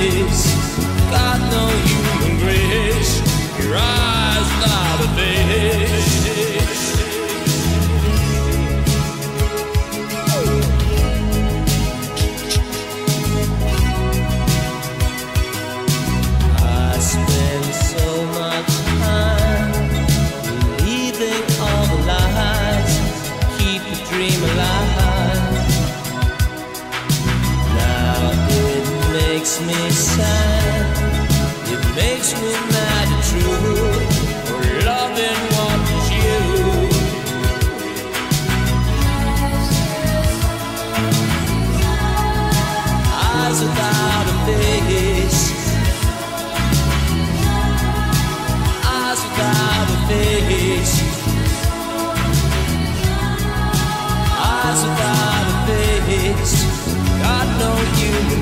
deles, cada um.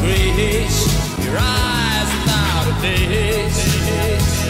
grace, your eyes without a daze.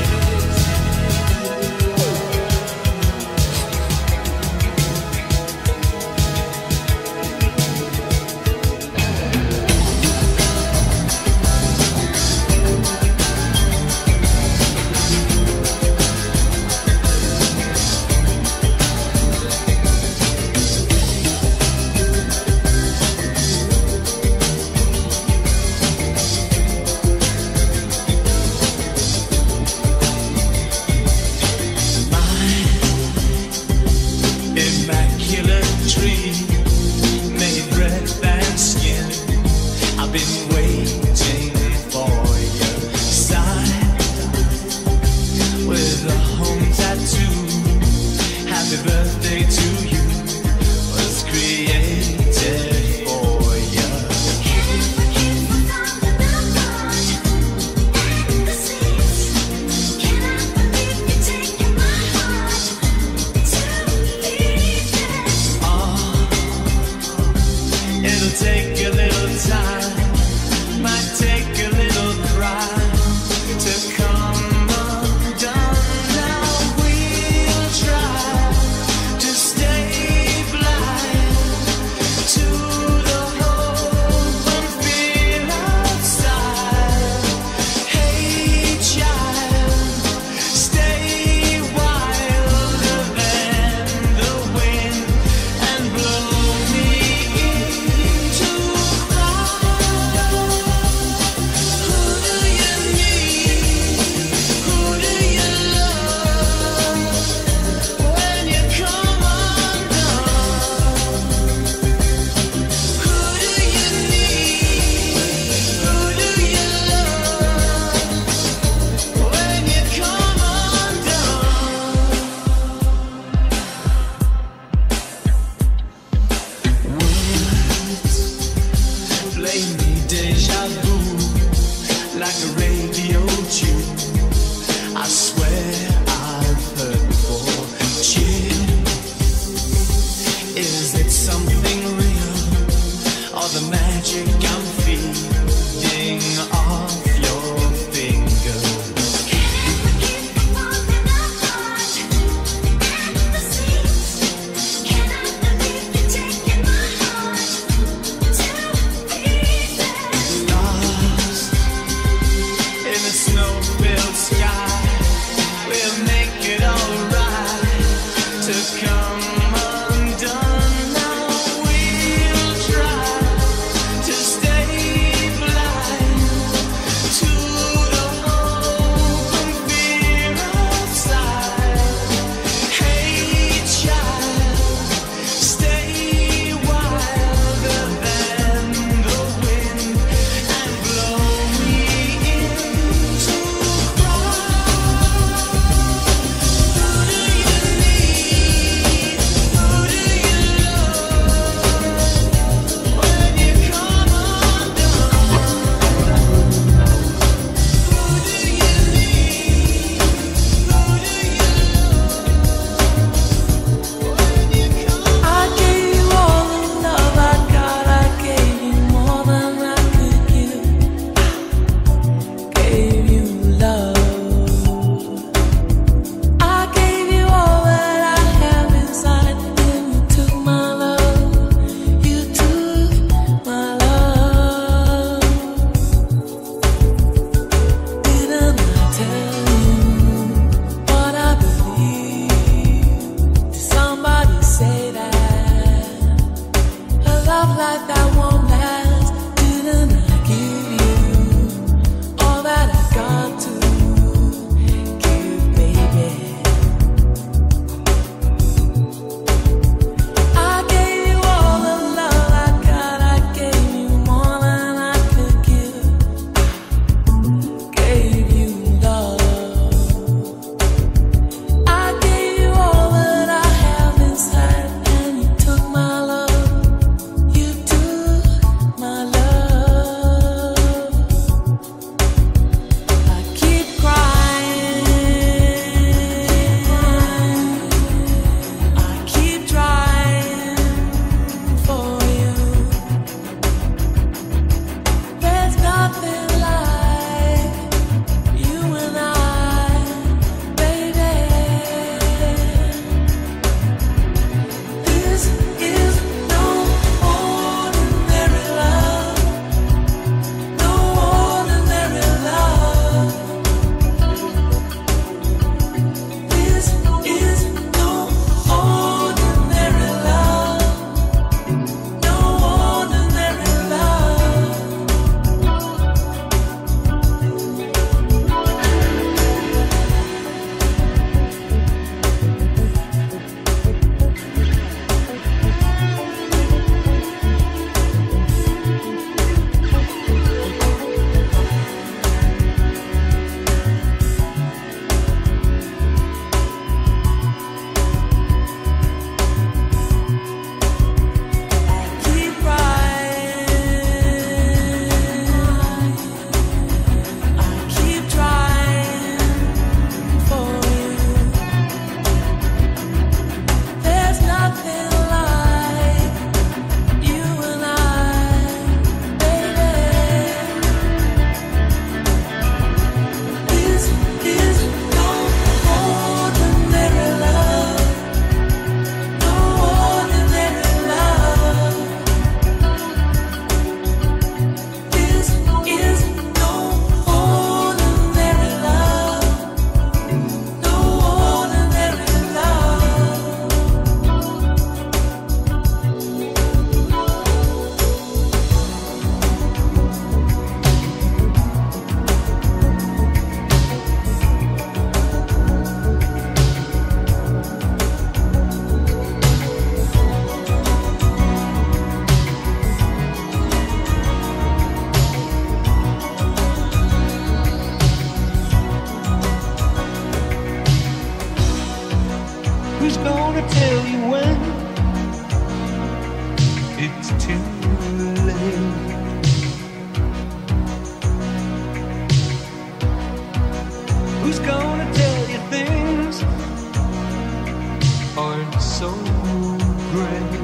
regret.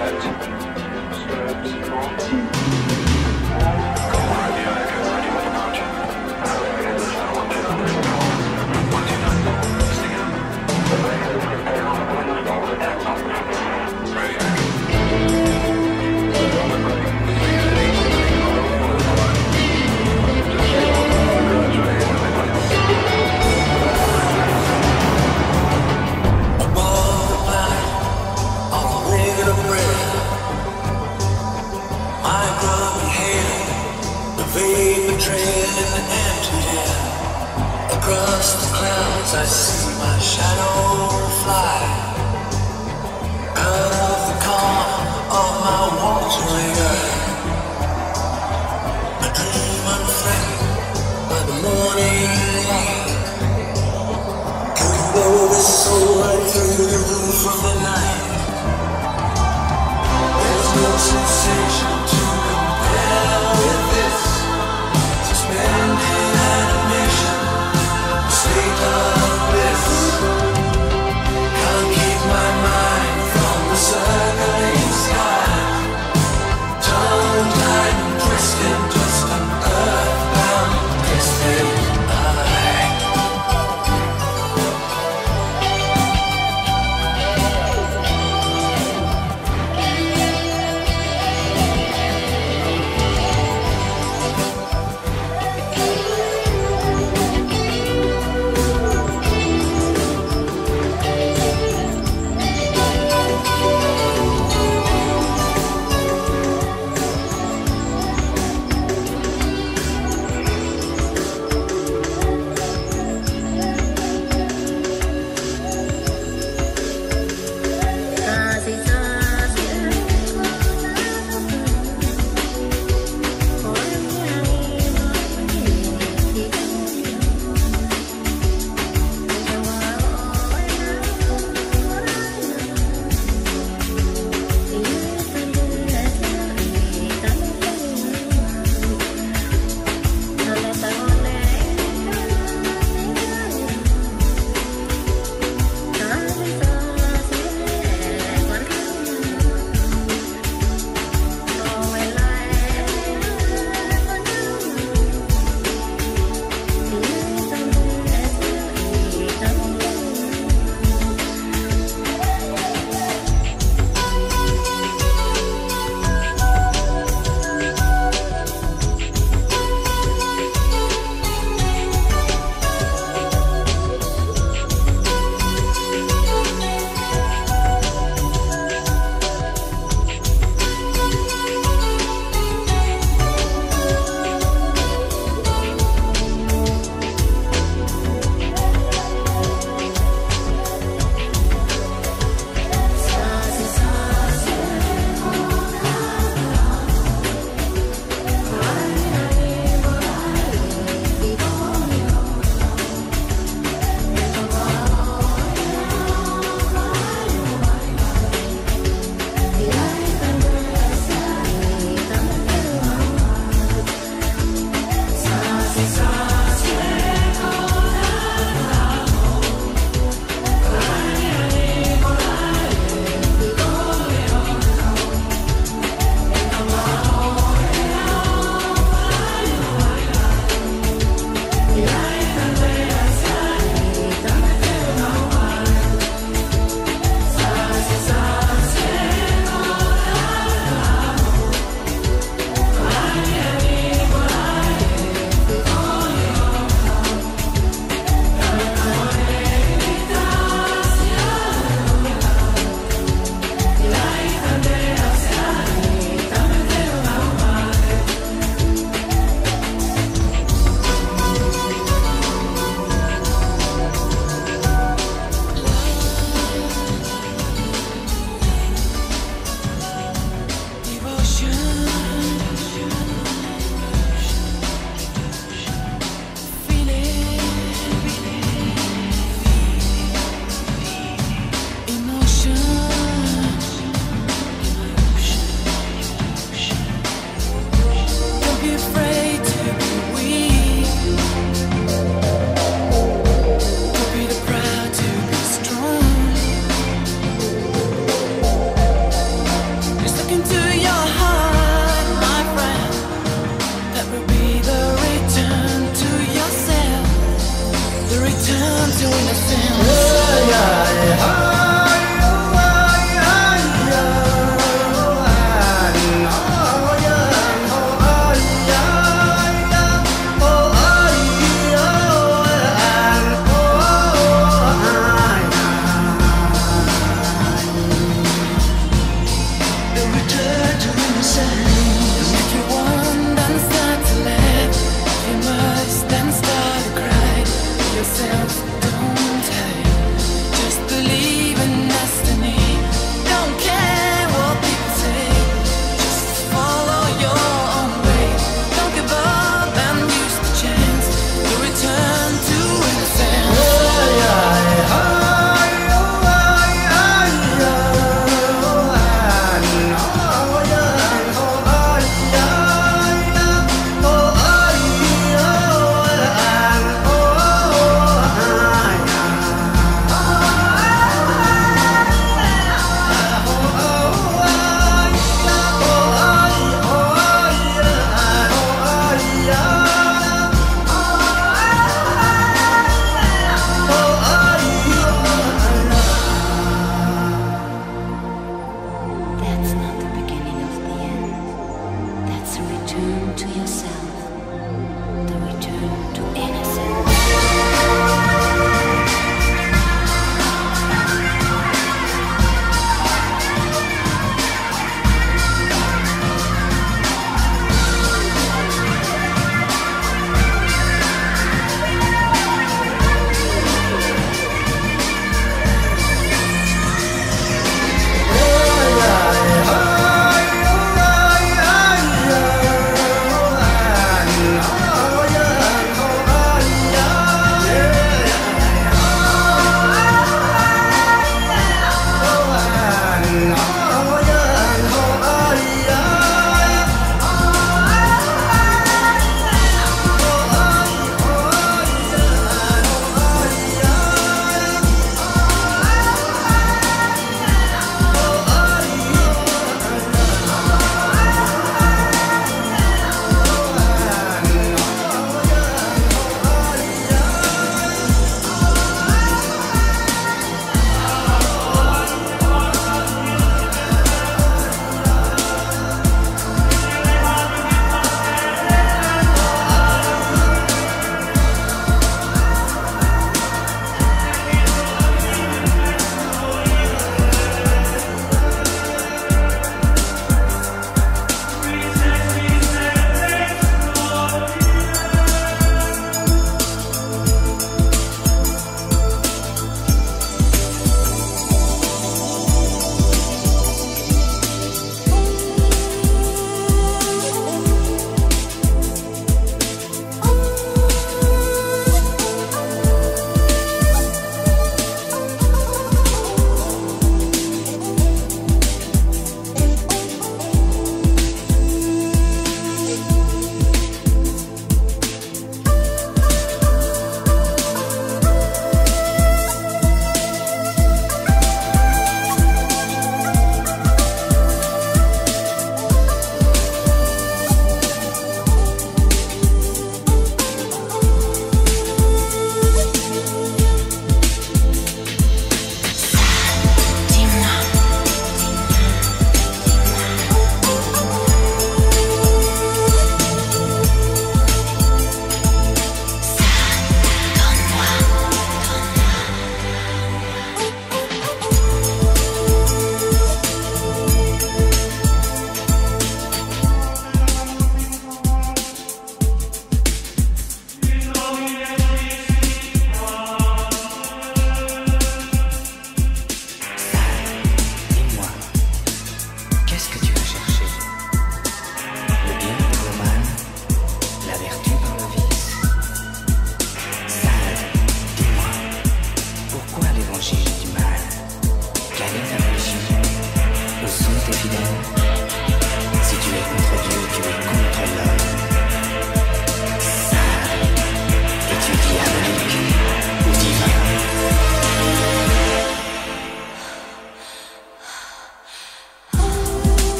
Stretch, stretch, stretch, Across the clouds I see my shadow fly. Out of the calm of my watering eye. I dream unframed by the morning light.